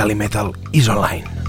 Calimetal is online.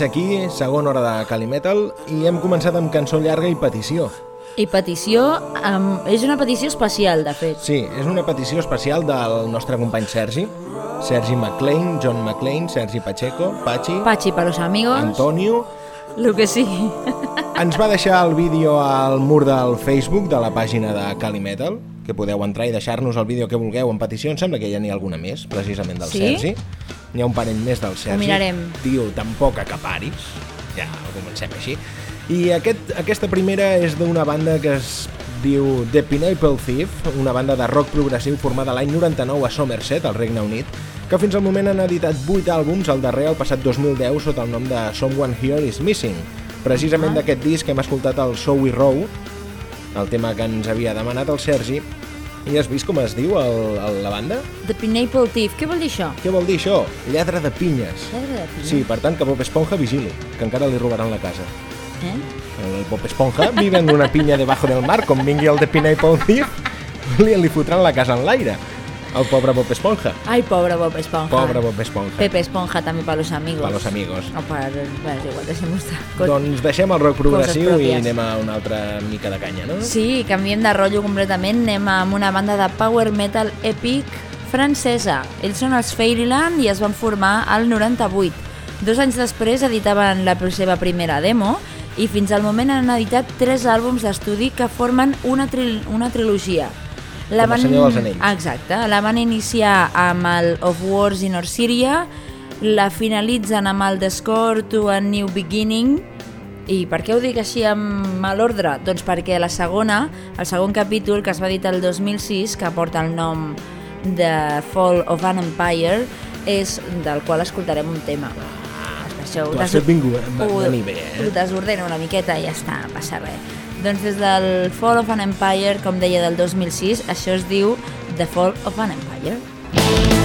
Ser aquí, segona hora de Calimetal, i hem començat amb cançó llarga i petició. I petició, um, és una petició especial, de fet. Sí, és una petició especial del nostre company Sergi, Sergi McLean, John McLean, Sergi Pacheco, Pachi, Pachi para los amigos, Antonio... lo que sí. Ens va deixar el vídeo al mur del Facebook de la pàgina de Calimetal, que podeu entrar i deixar-nos el vídeo que vulgueu en petició. Em sembla que ja n'hi ha alguna més, precisament del Sí? Sergi. N'hi ha un parell més del Sergi. mirarem. Tio, tampoc acaparis. Ja, comencem així. I aquest, aquesta primera és d'una banda que es diu The Pineapple Thief, una banda de rock progressiu formada l'any 99 a Somerset, al Regne Unit, que fins al moment han editat 8 àlbums, el darrer el passat 2010 sota el nom de Someone Here is Missing. Precisament Ah. d'aquest disc hem escoltat el Sowy Row, el tema que ens havia demanat el Sergi, i has vist com es diu el, el, la banda? The Pineapple Thief, què vol dir això? Què vol dir això? Lladre de pinyes. Lladre de pinya. Sí, per tant, que Bob Esponja vigili, que encara li robaran la casa. Eh? El Bob Esponja vive en una pinya debajo del mar, com vingui el de Pineapple Thief, li, li fotran la casa en l'aire. El pobre Bob Esponja. Ai, pobre Bob Esponja. Pobre Bob Esponja. Pepe Esponja també para los amigos. Pa los amigos. No, para... Bueno, és igual, deixem-ho estar. Co- Doncs deixem el rock progressiu i anem a una altra mica de canya, no? Sí, canviem de rotllo completament, anem amb una banda de power metal epic francesa. Ells són els Fairyland i es van formar al 98. Dos anys després editaven la seva primera demo i fins al moment han editat tres àlbums d'estudi que formen una, tril una trilogia. Com el Senyor dels Anells. Exacte, la van iniciar amb el Of Wars in Orsiria, la finalitzen amb el The Score to a New Beginning, i per què ho dic així amb mal ordre? Doncs perquè la segona, el segon capítol, que es va editar el 2006, que porta el nom de Fall of an Empire, és del qual escoltarem un tema. Per això Tu has fet vingu, va ho- eh? Ho desordeno una miqueta i ja està, passa res. Doncs des del Fall of an Empire, com deia, del 2006, això es diu The Fall of an Empire.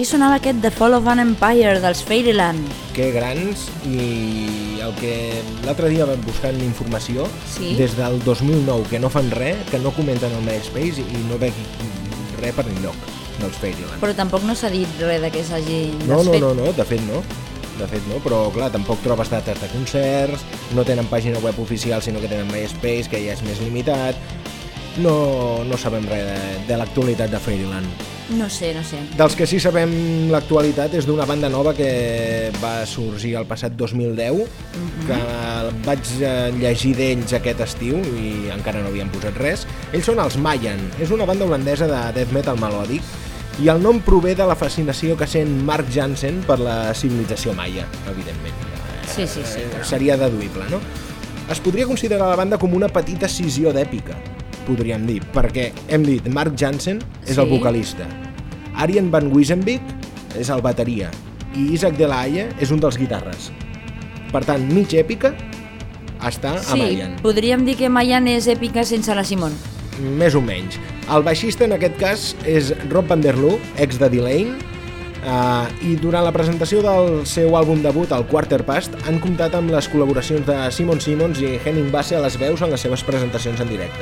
Així sonava aquest The Fall of an Empire dels Fairyland. Que grans i el que l'altre dia vam buscant informació Sí. des del 2009 que no fan res, que no comenten el MySpace i no veig res per enlloc dels Fairyland. Però tampoc no s'ha dit res de que s'hagi No, no, no, no, de fet no. De fet no, però clar, tampoc trobes dates de concerts, no tenen pàgina web oficial, sinó que tenen MySpace, que ja és més limitat. No, no sabem res de, de l'actualitat de Fairyland. No sé, no sé. Dels que sí sabem l'actualitat és d'una banda nova que va sorgir el passat 2010, que vaig eh, llegir d'ells aquest estiu i encara no havien posat res. Ells són els Mayan, és una banda holandesa de death metal melòdic i el nom prové de la fascinació que sent Mark Jansen per la civilització maia, evidentment. Sí, sí, sí. Eh. Seria deduïble, no? Es podria considerar la banda com una petita cisió d'èpica, podríem dir, perquè hem dit Mark Jansen és el Sí. vocalista, Arjen van Wiesenbeek és el bateria i Isaac de la Haye és un dels guitarres. Per tant, mig èpica està a Sí, Mayan, podríem dir que Mayan és èpica sense la Simon. més o menys. El baixista en aquest cas és Rob van der Loo, ex de Delane, Uh, i durant la presentació del seu àlbum debut, el Quarter Past, han comptat amb les col·laboracions de Simon Simons i Henning Basse a les veus en les seves presentacions en directe.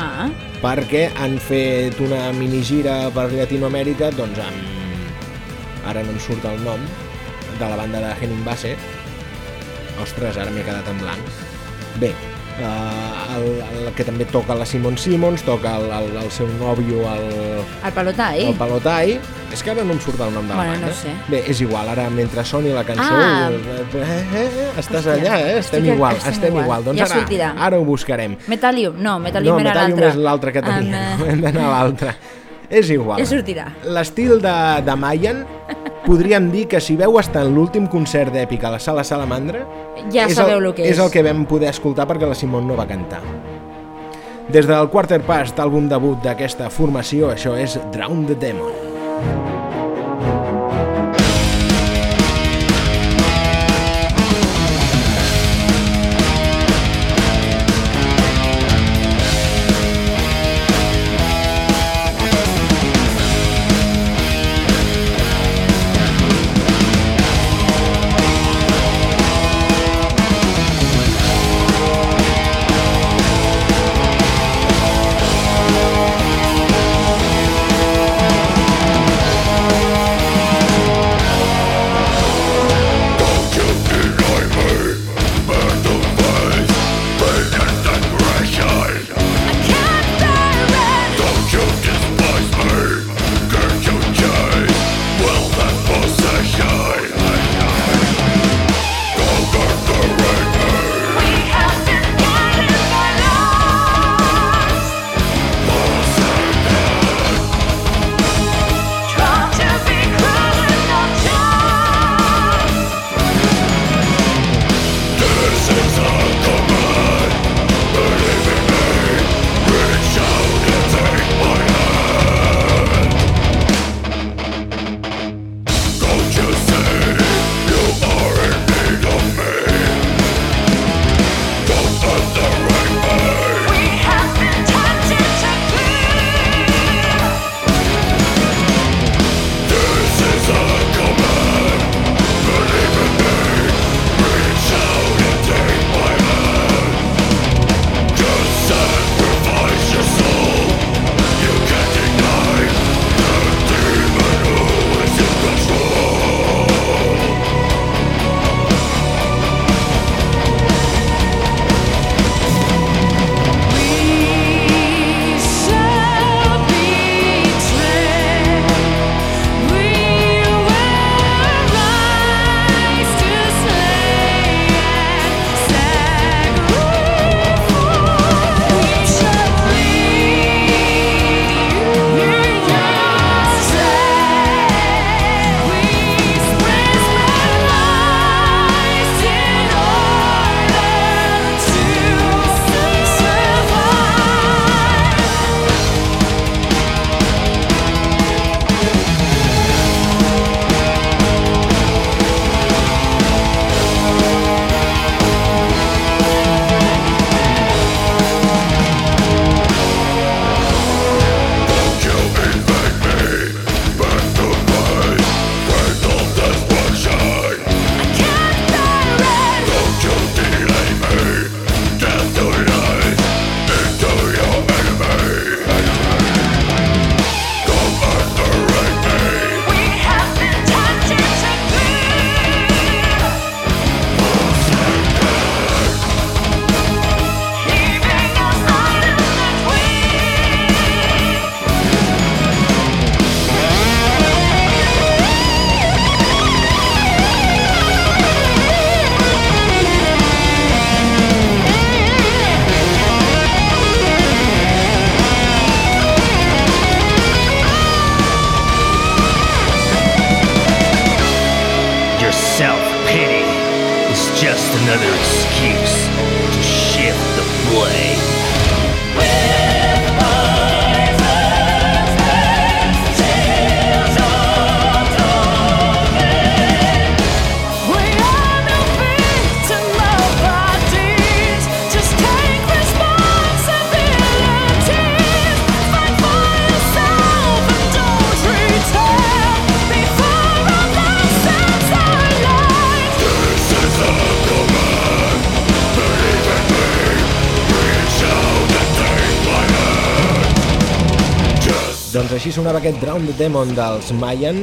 Ah, perquè han fet una minigira per Llatinoamèrica doncs amb... ara no em surt el nom de la banda de Henning Basse. Ostres, ara m'he quedat en blanc. Bé, uh, el, el que també toca la Simon Simons toca el, el, el seu nòvio el, el pelotai. el Palotai és que ara no em surt el nom de la Bueno, banda no sé. bé, és igual, ara mentre soni la cançó Ah. eh, eh, eh, estàs Hòstia, allà, eh? estem estic- igual estem estem igual. igual, doncs Ja ara, sortirà. ara ho buscarem Metalium, no, Metalium no, era Metalium l'altre. és l'altre que teníem, Amb, hem d'anar a l'altre. És igual. Ja sortirà. L'estil de, de Mayan podríem dir que si veu estar en l'últim concert d'èpica a la sala Salamandra Ja és sabeu el, el que és. és el que vam poder escoltar perquè la Simon no va cantar. Des del Quarter Past, àlbum debut d'aquesta formació, això és Drown the Demon. just sonava aquest Drown the Demon dels Mayan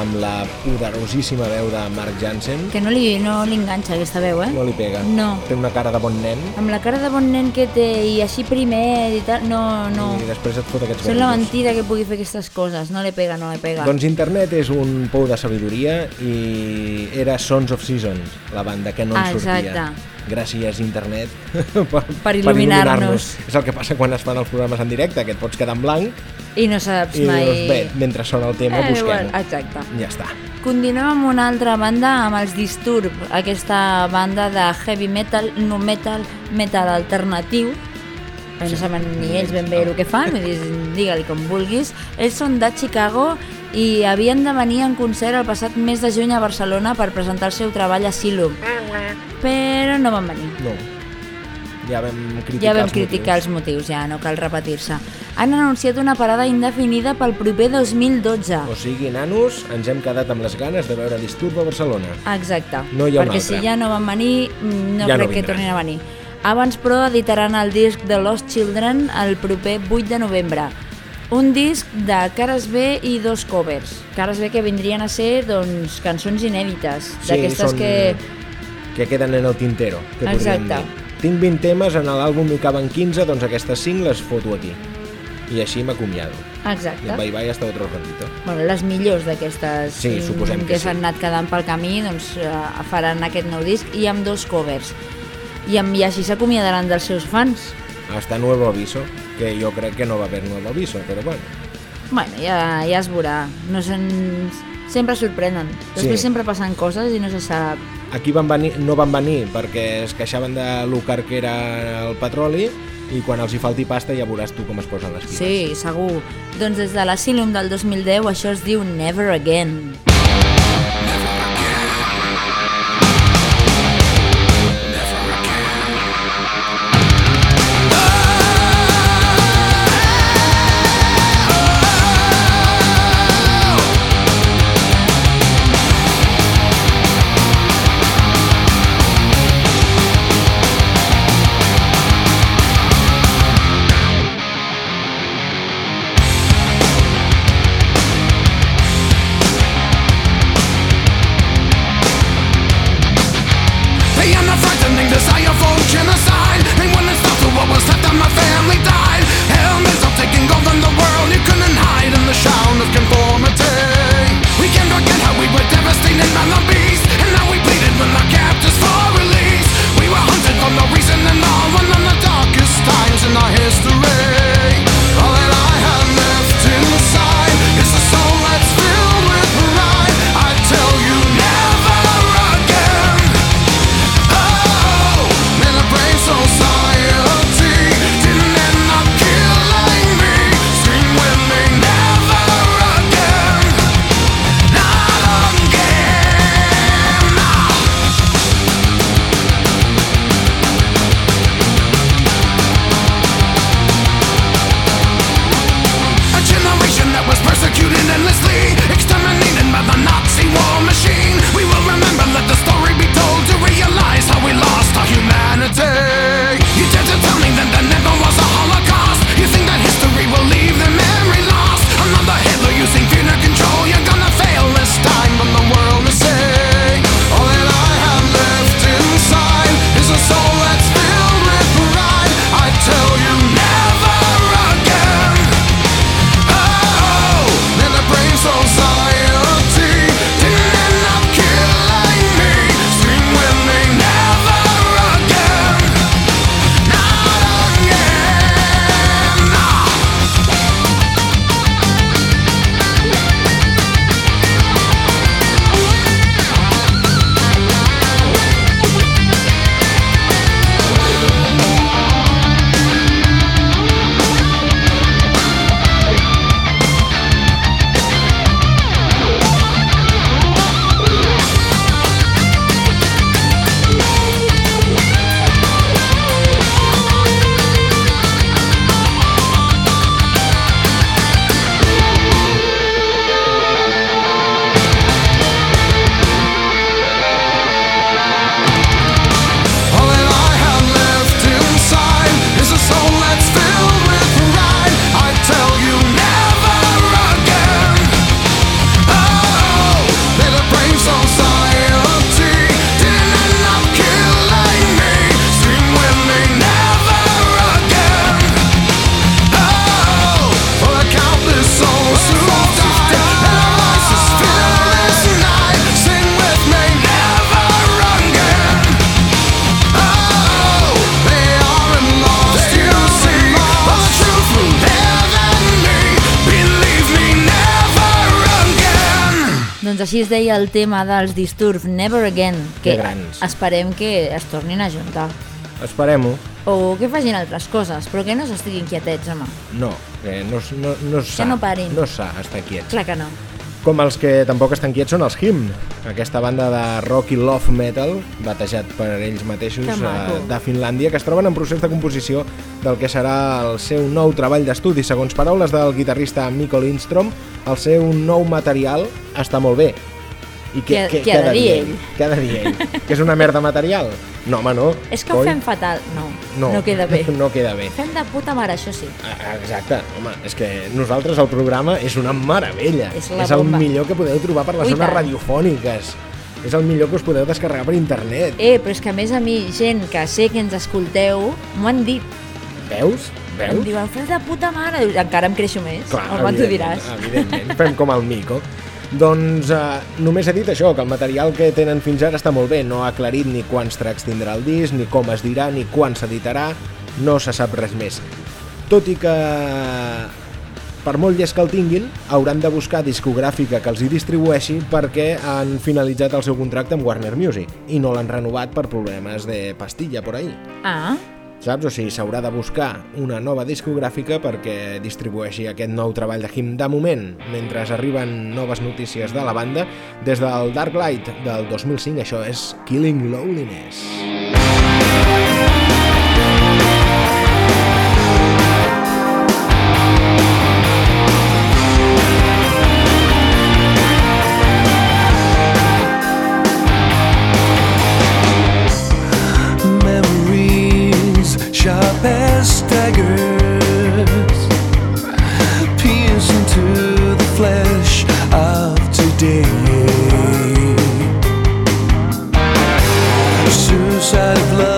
amb la poderosíssima veu de Mark Jansen. Que no li, no li enganxa aquesta veu, eh? No li pega. No. Té una cara de bon nen Amb la cara de bon nen que té i així primer i tal, no, no. i després et fot aquests Sembla mentida que pugui fer aquestes coses, no li pega, no li pega. Doncs internet és un pou de sabidoria i era Sons of Seasons, la banda que no en Ah, sortia. exacte. Gràcies, internet, per, Per il·luminar-nos. És el que passa quan es fan els programes en directe, que et pots quedar en blanc I no saps i mai... dius, bé, mentre sona el tema, Eh, busquem-ho. igual, exacte. Ja està. Continuem amb una altra banda, amb els Disturb, aquesta banda de heavy metal, no metal, metal alternatiu. Sí. No saben ni ells ben bé el que fan, digue-li com vulguis. Ells són de Chicago i havien de venir en concert el passat mes de juny a Barcelona per presentar el seu treball Asylum. Però no van venir. No. Ja vam criticar Ja vam els criticar motius. els motius, ja no cal repetir-se. Han anunciat una parada indefinida pel proper 2012. O sigui, nanos, ens hem quedat amb les ganes de veure Disturb a Barcelona. Exacte, No hi ha perquè si ja no van venir, mm, no Ja no crec que vindran. tornin a venir. Abans, però, editaran el disc de Lost Children el proper 8 de novembre. Un disc de cares B i dos covers. Cares B que vindrien a ser doncs, cançons inèdites, d'aquestes són que... que queden en el tintero, que Exacte. Tinc 20 temes, en l'àlbum hi caben 15, doncs aquestes 5 les foto aquí. I així m'acomiado. I Exacte. en Bye Bye hasta otro ratito. Bueno, les millors d'aquestes Sí, suposem que que sí. s'han anat quedant pel camí doncs, eh, faran aquest nou disc i amb dos covers. I, amb, i així s'acomiadaran dels seus fans. Hasta nuevo aviso, que jo crec que no va haver nuevo aviso, però bueno. Bueno, ja, ja es veurà. No se'n... Sempre sorprenen. Després Sí. sempre passen coses i no se sap. Aquí van venir, no van venir perquè es queixaven de lo car que era el petroli i quan els hi falti pasta ja veuràs tu com es posen les piles. Sí, segur. Doncs des de l'Asylum del 2010 això es diu Never Again. Beyond així es deia el tema dels Disturbs, Never Again, que Que esperem que es tornin a juntar. Esperem-ho. O que facin altres coses, però que no s'estiguin quietets, home. No, que no, no, no s'ha. no parin. No s'ha estar quiets. Clar que no. Com els que tampoc estan quiets són els Hymn, aquesta banda de rock i love metal, batejat per ells mateixos eh, de Finlàndia, que es troben en procés de composició del que serà el seu nou treball d'estudi. Segons paraules del guitarrista Mikko Lindstrom, el seu nou material està molt bé. I Què- què ha de dir ell? Què ha de dir ell? Que és una merda material? No, home, no. És que ho Coi. fem fatal. No, No, no queda bé. No queda bé. Fem de puta mare, això sí. Ah, Exacte, home, és que nosaltres el programa és una meravella. És és el bomba. millor que podeu trobar per les Ui, zones tant. radiofòniques. És el millor que us podeu descarregar per internet. Eh, però és que a més a mi, gent que sé que ens escolteu, m'ho han dit. Veus? Em Veus? diuen, fes de puta mare. Encara em creixo més. Home, tu evidentment, diràs. Evidentment, fem com el Mico. Doncs eh, només he dit això, que el material que tenen fins ara està molt bé. No ha aclarit ni quants tracks tindrà el disc, ni com es dirà, ni quan s'editarà. No se sap res més. Tot i que per molt llest que el tinguin, hauran de buscar discogràfica que els hi distribueixi perquè han finalitzat el seu contracte amb Warner Music i no l'han renovat per problemes de pastilla por ahí. Ah, Saps? O sigui, s'haurà de buscar una nova discogràfica perquè distribueixi aquest nou treball de Him de moment, mentre arriben noves notícies de la banda. Des del Dark Light del 2005, això és Killing Loneliness. memories suicide of love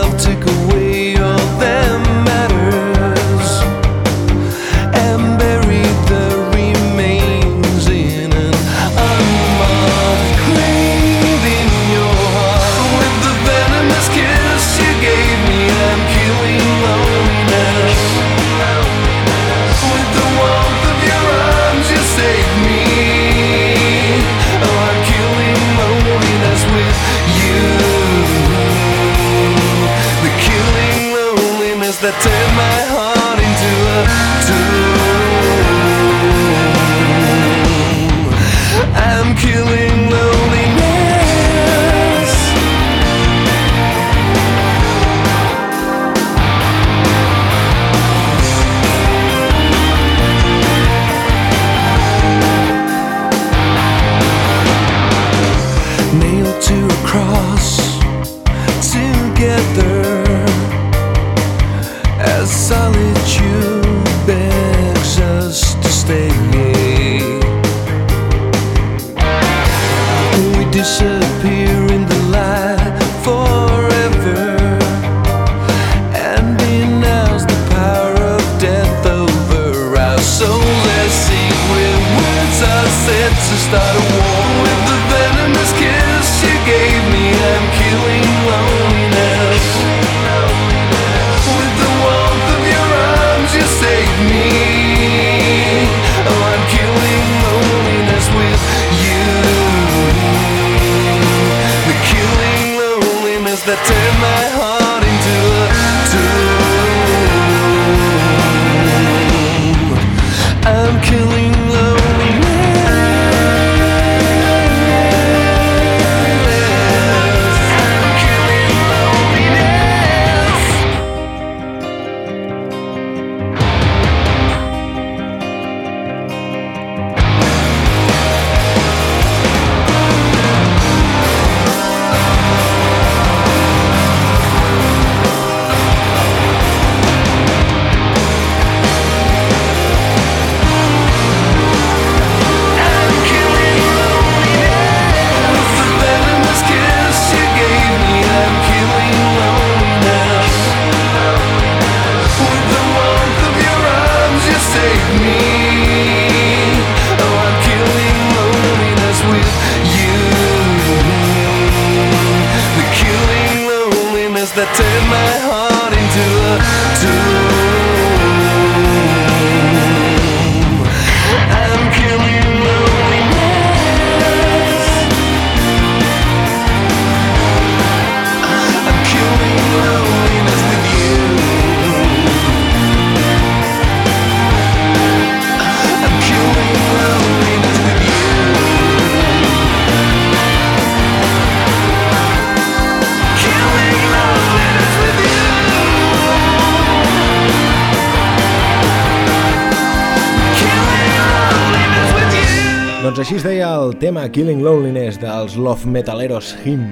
Killing Loneliness dels Love Metaleros Him.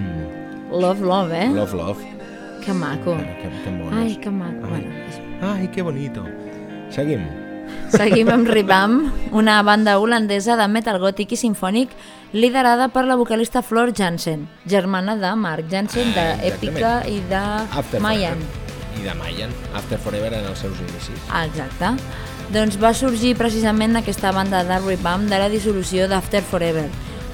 Love, love, eh? Love, love. Que maco. Que, que monos. Ai, que maco. Ai. Bueno, és- Ai, que bonito. Seguim. Seguim amb Ribam, una banda holandesa de metal gòtic i sinfònic liderada per la vocalista Flor Jansen, germana de Mark Jansen, Ah, d'Èpica i de After Mayan. Forever. I de Mayan. After Forever en els seus inicis. Ah, exacte. Doncs va sorgir precisament aquesta banda de Ribam de la dissolució d'After Forever.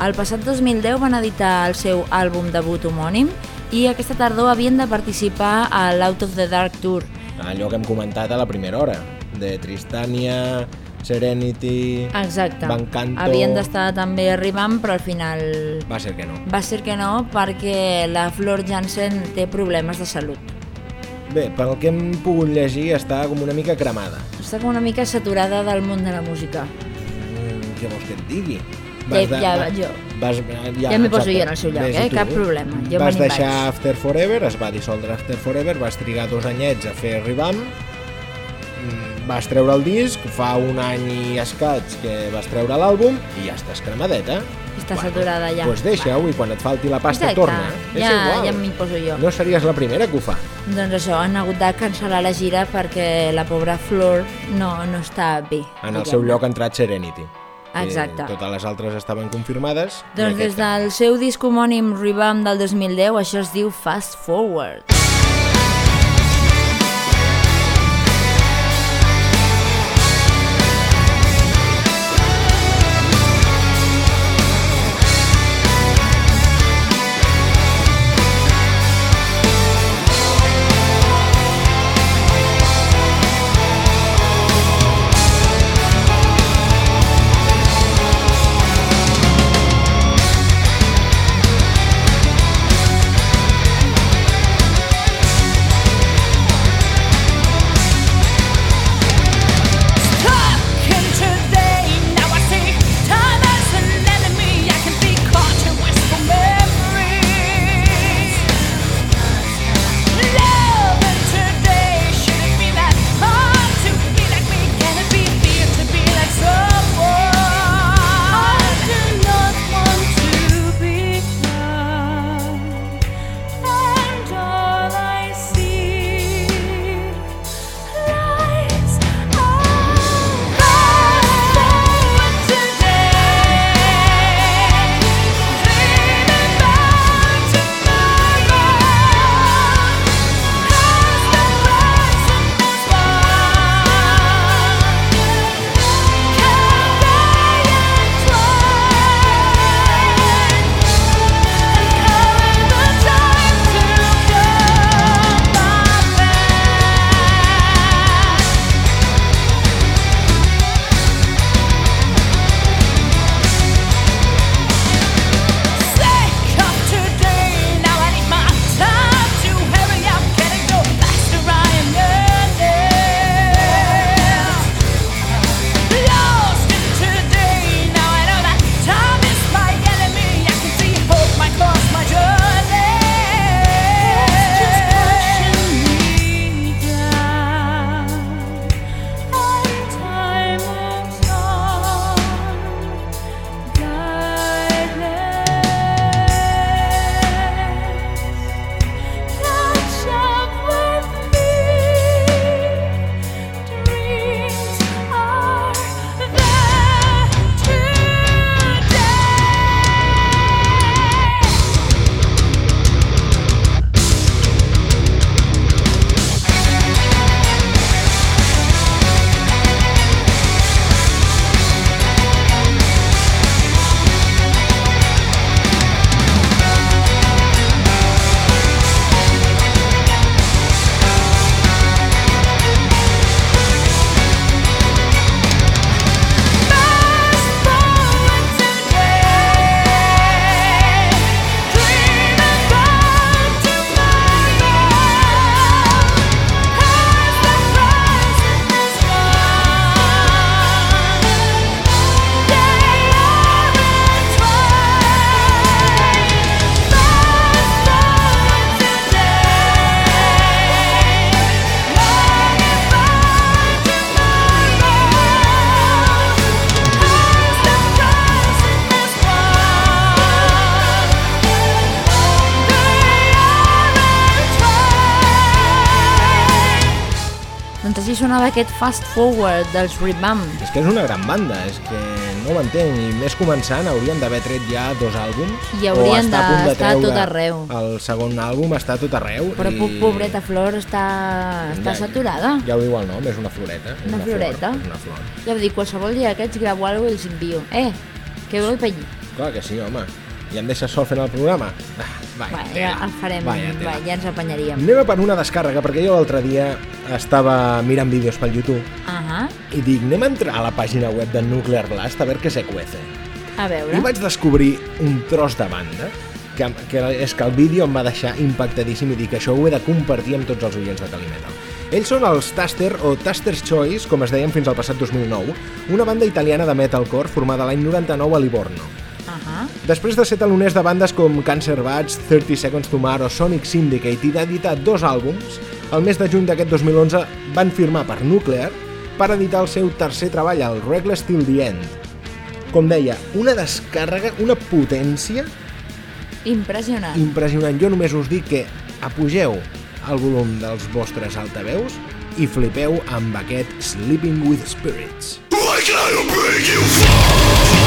El passat 2010 van editar el seu àlbum debut homònim i aquesta tardor havien de participar a l'Out of the Dark Tour. Allò que hem comentat a la primera hora, de Tristania, Serenity... Exacte. Bancanto... Havien d'estar també arribant, però al final Va ser que no. va ser que no perquè la Flor Jansen té problemes de salut. Bé, pel que hem pogut llegir, està com una mica cremada. Està com una mica saturada del món de la música. Mm, què vols que et digui? Ja- ja- jo. Vas, Ja m'hi poso jo en el seu lloc, eh? tu. Cap problema. Jo vas deixar vaig. After Forever, es va dissoldre After Forever, vas trigar dos anyets a fer Ribam, mm, vas treure el disc, fa un any i escaig que vas treure l'àlbum i ja estàs cremadeta. Està saturada ja. Doncs deixa-ho i quan et falti la pasta Exacte. torna. És Ja, igual. ja m'hi poso jo. No series la primera que ho fa. Doncs això, han hagut de cancel·lar la gira perquè la pobra Flor no, no està bé. En el seu lloc ha entrat Serenity. Que Exacte. Totes les altres estaven confirmades. Doncs des del seu disc homònim Revamp del 2010, això es diu Fast Forward. Aquest Fast Forward dels Revamp. És que és una gran banda, és que no ho entenc. I més començant, haurien d'haver tret ja dos àlbums. I haurien de d'estar a tot arreu. El segon àlbum està tot arreu. Però i... po- pobreta Flor està, està saturada. Ja ho diu el nom, és una floreta. és Una flor, floreta. és una flor. Ja vull dir, qualsevol dia aquests gravo alguna cosa i els envio. Eh, que voy per allí. Clar que sí, home. I em deixes sol fent el programa? Ah, vaya, Bueno, ja el farem, va, ja ens apanyaríem. Anem a per una descàrrega, perquè jo l'altre dia estava mirant vídeos pel YouTube Ahà, i dic, anem a entrar a la pàgina web de Nuclear Blast a veure què se cuece. a veure. I vaig descobrir un tros de banda que, que és que el vídeo em va deixar impactadíssim i dic això ho he de compartir amb tots els oients de Calimetal. Ells són els Taster o Taster's Choice, com es deien fins al passat 2009, una banda italiana de metalcore formada l'any 99 a Livorno. Després de ser taloners de bandes com Cancer Bats, 30 Seconds to Mars o Sonic Syndicate i d'editar dos àlbums, el mes de juny d'aquest 2011 van firmar per Nuclear per editar el seu tercer treball, el Reckless Till the End. Com deia, una descàrrega, una potència impressionant. impressionant. Jo només us dic que apugeu el volum dels vostres altaveus i flipeu amb aquest Sleeping with Spirits. Why can I bring you fall?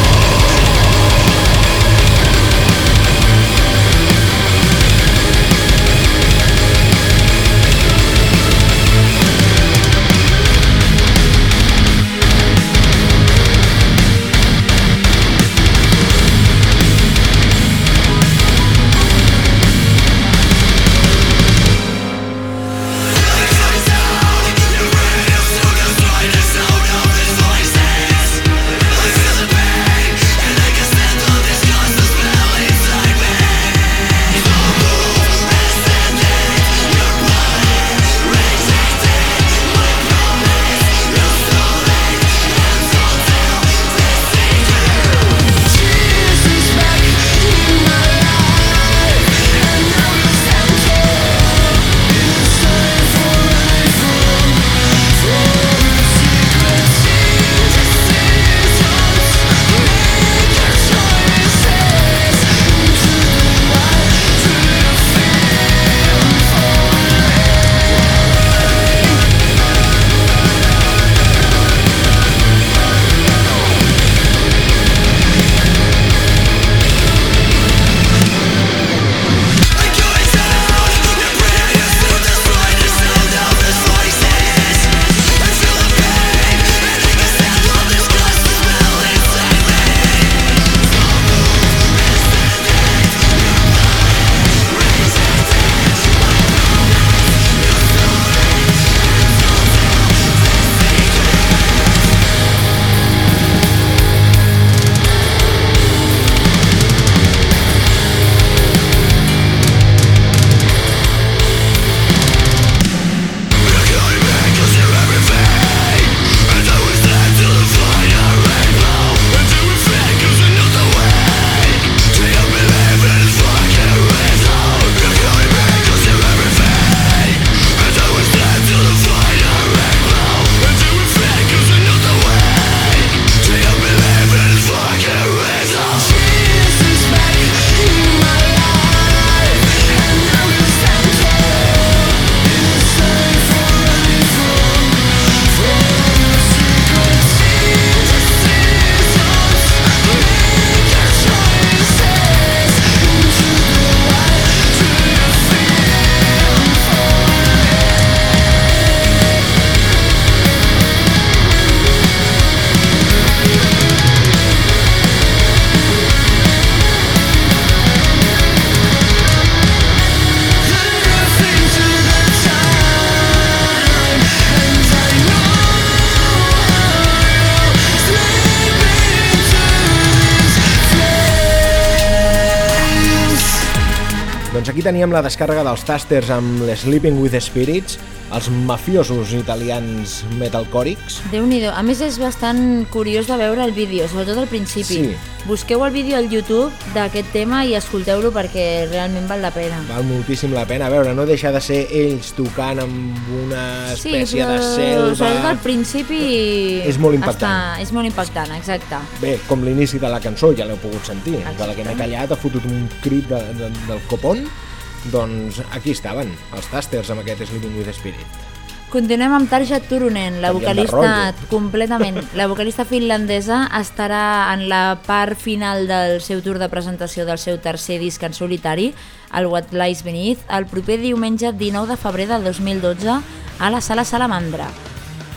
Doncs aquí teníem la descàrrega dels Tasters amb l'Sleeping with Spirits, els mafiosos italians metalcòrics. déu nhi A més, és bastant curiós de veure el vídeo, sobretot al principi. Sí. Busqueu el vídeo al YouTube d'aquest tema i escolteu-lo perquè realment val la pena. Val moltíssim la pena. A veure, no deixa de ser ells tocant amb una espècie de sobretot selva... al principi... És molt impactant. Està, és molt impactant, exacte. Bé, com l'inici de la cançó, ja l'heu pogut sentir. De la que m'he Exacte. callat, ha fotut un crit de, de, del copón. Doncs aquí estaven, els Tasters amb aquest Sleeping with Spirit. Continuem amb Tarja Turunen, la de vocalista completament. La vocalista finlandesa estarà en la part final del seu tour de presentació del seu tercer disc en solitari, el What Lies Beneath, el proper diumenge 19 de febrer del 2012 a la Sala Salamandra.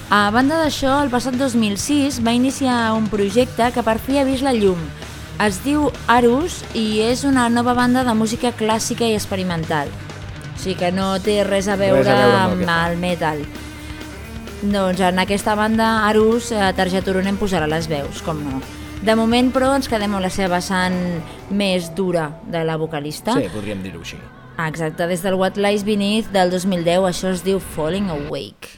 A banda d'això, el passat 2006 va iniciar un projecte que per fi ha vist la llum. Es diu Arus i és una nova banda de música clàssica i experimental. O sigui que no té res a veure, Res a veure amb amb el metal. Doncs en aquesta banda, Arus, eh, Tarja Turunen posarà les veus, com no. De moment, però, ens quedem amb la seva vessant més dura de la vocalista. Sí, podríem dir-ho així. Exacte, des del What Lies Beneath del 2010, això es diu Falling Awake.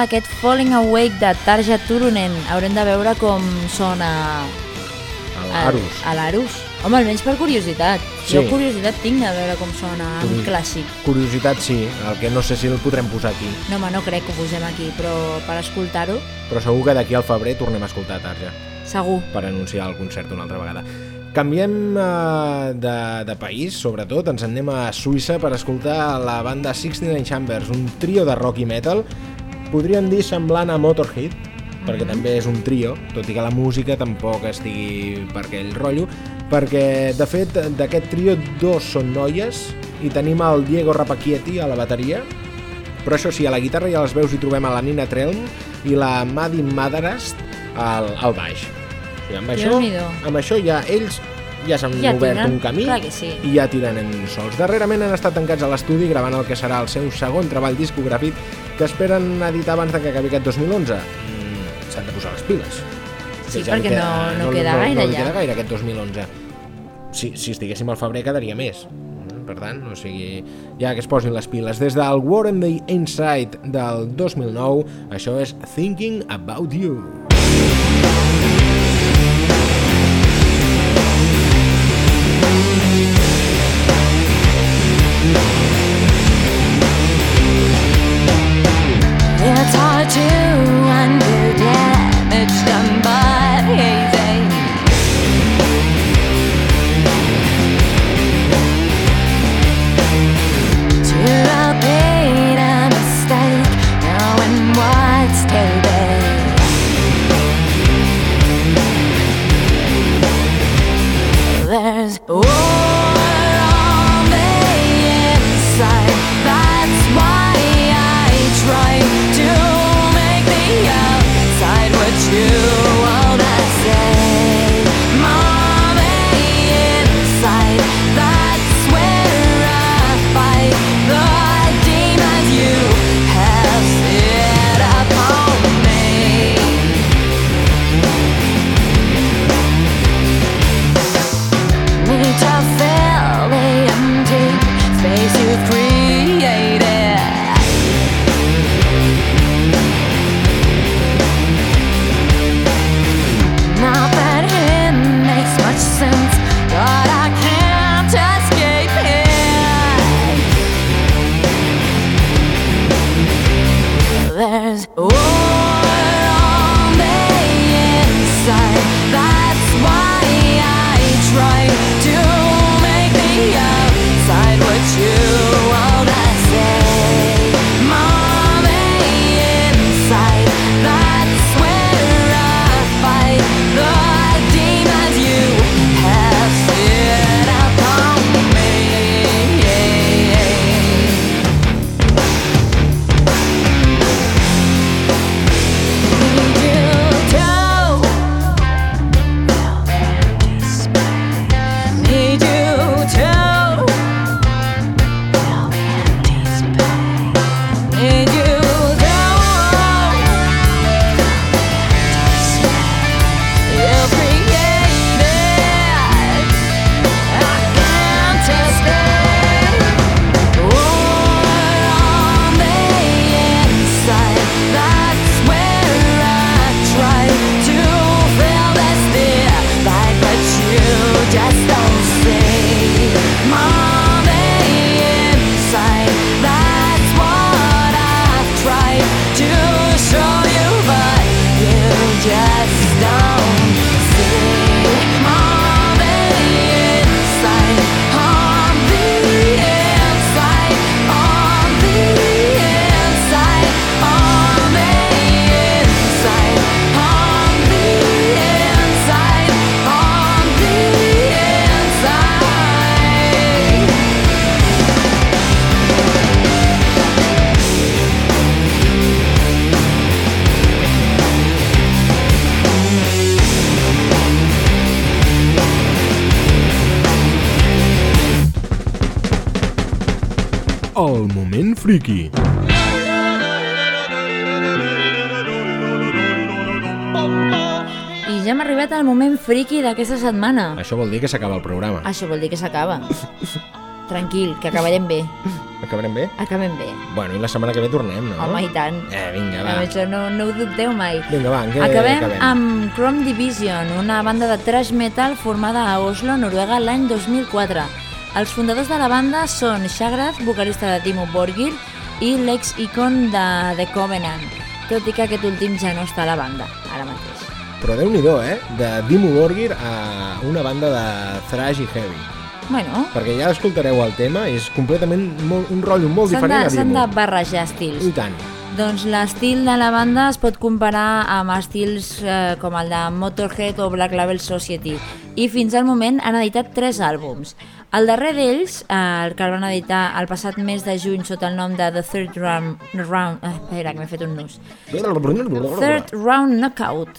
Sonava aquest Falling Awake de Tarja Turunen. Haurem de veure com sona a- Arus. a l'Arus. Home, almenys per curiositat. Sí. Jo curiositat tinc de veure com sona un Curi- clàssic. Curiositat sí, el que no sé si el podrem posar aquí, No, home, no crec que ho posem aquí, però per escoltar-ho, però segur que d'aquí al febrer tornem a escoltar Tarja segur. per anunciar el concert una altra vegada. Canviem eh, de, de país, sobretot, ens en anem a Suïssa per escoltar la banda 69 Chambers, un trio de rock i metal, podríem dir semblant a Motorhead, perquè també és un trio, tot i que la música tampoc estigui per aquell rotllo, perquè, de fet, d'aquest trio dos són noies i tenim el Diego Rapacchietti a la bateria, però això sí, a la guitarra i a les veus hi trobem a la Nina Trelm i la Maddie Madarast al, al baix. I amb això, amb això ja ells ja s'han Ja obert tiren, un camí sí. i ja tiren en sols. Darrerament han estat tancats a l'estudi gravant el que serà el seu segon treball discogràfic que esperen editar abans de que acabi aquest 2011. Mm, S'han de posar les piles. Sí, Ja perquè no- no queda no, gaire no li ja. queda gaire aquest 2011. Si, si estiguéssim al febrer quedaria més. Mm, Per tant, o sigui, ja que es posin les piles. Des del War and the Inside del 2009, això és Thinking About You. Friki d'aquesta setmana. Això vol dir que s'acaba el programa. Això vol dir que s'acaba. Tranquil, que acabarem bé. Acabarem bé? Acabem bé. Bueno, i la setmana que ve tornem, no? Home, i tant. Eh, vinga, va. Això no, no ho dubteu mai. Vinga, va, en què acabem, acabem? amb Chrome Division, una banda de thrash metal formada a Oslo, Noruega, l'any 2004. Els fundadors de la banda són Shagrath, vocalista de Timo Borgir, i l'ex icon de The Covenant, tot i que aquest últim ja no està a la banda, ara mateix. Però déu nhi eh? De Dimmu Borgir a una banda de thrash i heavy. Bueno, Perquè ja escoltareu el tema, és completament molt, un rotllo molt diferent de, a s'han de barrejar estils. I tant. Doncs l'estil de la banda es pot comparar amb estils eh, com el de Motorhead o Black Label Society i fins al moment han editat tres àlbums. El darrer d'ells, eh, el que el van editar el passat mes de juny sota el nom de The Third Round... round eh, espera, que m'he fet un nus. Third Round Knockout.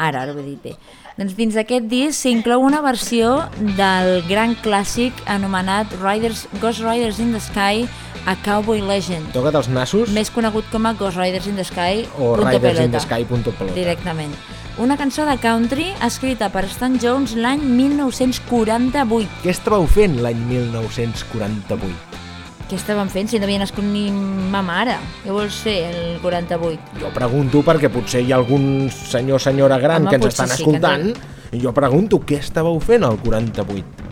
Ara, ara ho he dit bé. Doncs dins d'aquest disc s'inclou una versió del gran clàssic anomenat Riders, Ghost Riders in the Sky, a Cowboy Legend Toca't els nassos més conegut com a Ghost Riders in the Sky o Riders in pelota, the Sky pelota. directament. Una cançó de country escrita per Stan Jones l'any 1948. Què estàveu fent l'any 1948? Què estaven fent si no havia nascut ni ma mare? Què vols fer el 48? Jo pregunto perquè potser hi ha algun senyor o senyora gran Home, que ens estan sí escoltant i jo pregunto què estàveu fent al 48?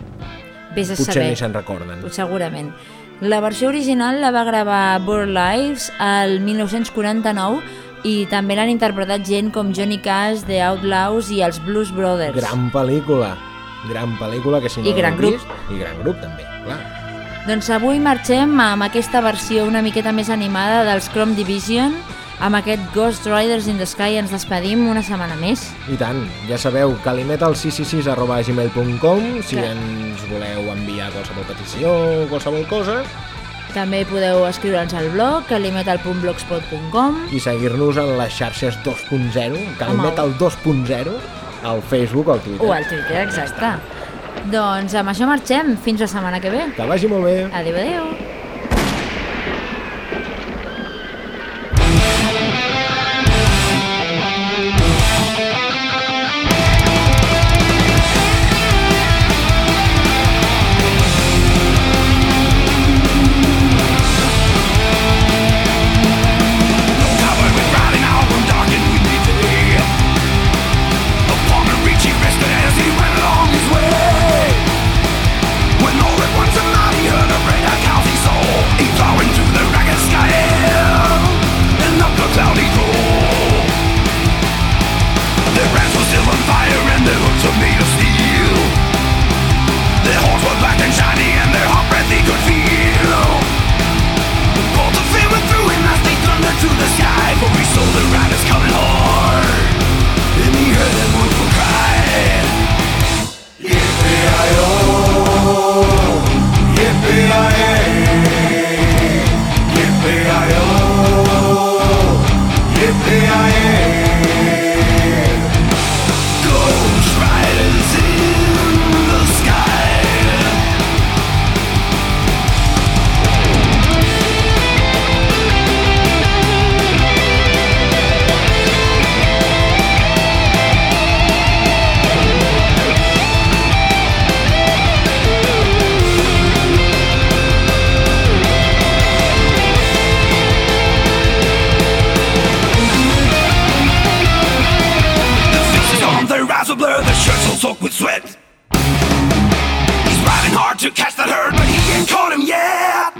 Vés a Potser saber. ni se'n recorden. Segurament. La versió original la va gravar Bird Lives al 1949 i també l'han interpretat gent com Johnny Cash, The Outlaws i els Blues Brothers. Gran pel·lícula. Gran pel·lícula que si no I gran grup. vist, I gran grup també, clar. Doncs avui marxem amb aquesta versió una miqueta més animada dels Chrome Division. Amb aquest Ghost Riders in the Sky ens despedim una setmana més. I tant, ja sabeu, calimetal666 arroba gmail.com si Clar. ens voleu enviar qualsevol petició o qualsevol cosa També podeu escriure'ns al blog calimetal.blogspot.com i seguir-nos en les xarxes 2.0, Calimetal 2.0, al Facebook o al Twitter. o al Twitter, exacte. Doncs amb això marxem. Fins la setmana que ve. Que vagi molt bé. Adéu, adéu. blur, the shirt's all soaked with sweat. He's riding hard to catch that herd, but he ain't caught him yet.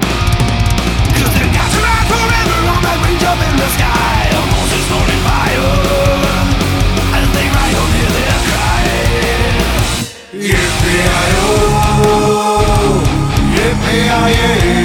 Cause the guys ride forever on that range up in the sky. A Moses morning fire. As they ride home, hear their cry. Yippee-i-o, yippee-i-o.